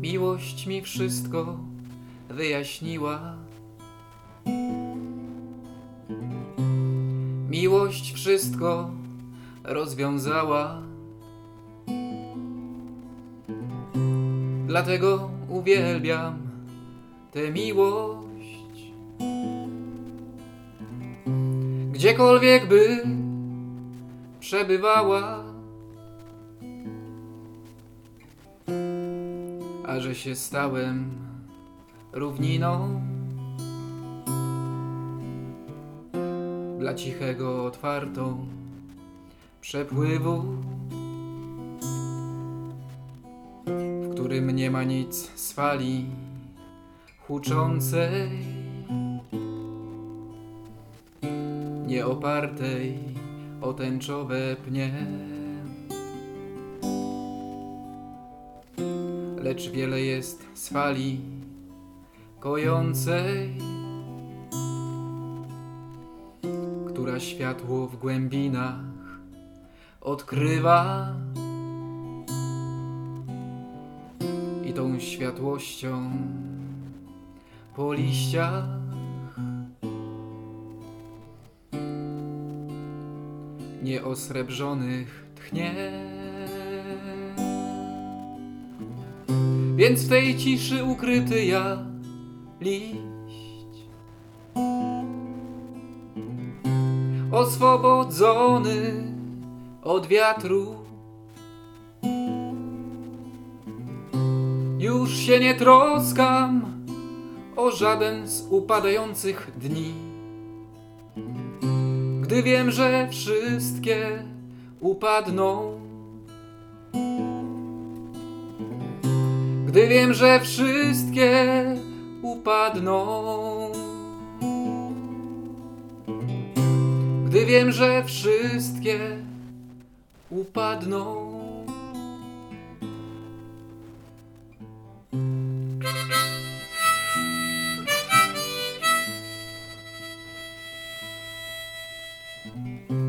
Miłość mi wszystko wyjaśniła. Miłość wszystko rozwiązała. Dlatego uwielbiam tę miłość. Gdziekolwiek by przebywała. a że się stałem równiną dla cichego otwartą przepływu, w którym nie ma nic z fali huczącej, nie opartej o tęczowe pnie. lecz wiele jest z fali kojącej, która światło w głębinach odkrywa i tą światłością po liściach nieosrebrzonych tchnie. Więc w tej ciszy ukryty ja liść Oswobodzony od wiatru Już się nie troskam o żaden z upadających dni Gdy wiem, że wszystkie upadną Gdy wiem, że wszystkie upadną. gdy wiem, że wszystkie upadną. thank